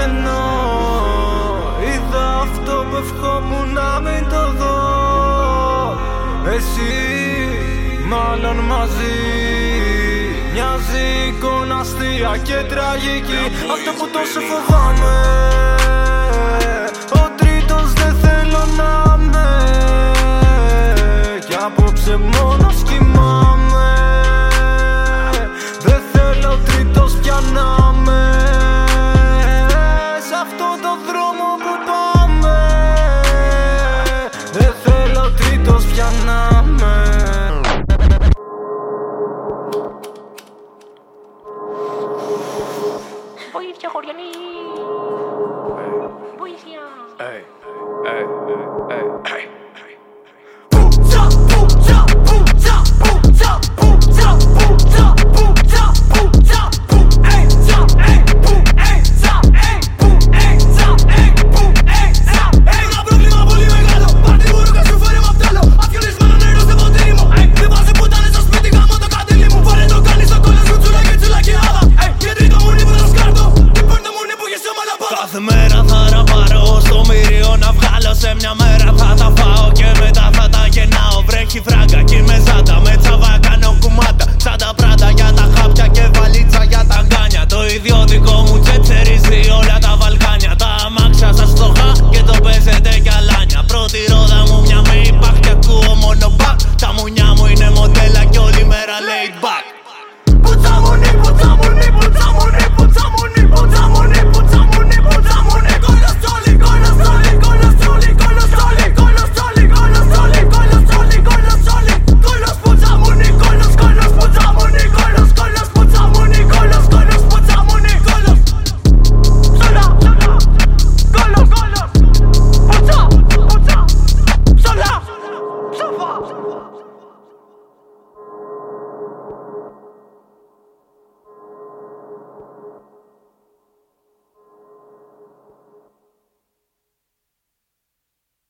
στενό. Είδα αυτό που ευχόμουν να μην το δω. Εσύ μάλλον μαζί. Μοιάζει εικόνα αστεία και τραγική. Αυτό που τόσο φοβάμαι. Ο τρίτος δεν θέλω να με Κι απόψε μόνος κοιμάμαι Coriani. Hey. Hey. Hey. Hey. Hey. hey. Κάθε μέρα θα ραπάρω στο μύριο να βγάλω Σε μια μέρα. Θα τα φάω και μετά θα τα γεννάω. Βρέχει φράγκα και με ζάτα με τσαβά κάνω κουμάτα Σαν τα πράτα για τα χάπια και βαλίτσα για τα γκάνια Το ιδιωτικό μου τσετσερίζει όλα τα βαλκάνια. Τα αμάξια στο χά και το παίζετε κι αλάνια. Πρώτη ρόδα μου μια με υπάρχει ακούω μόνο μπακ. Τα μουνιά μου είναι μοντέλα και όλη μέρα laid back.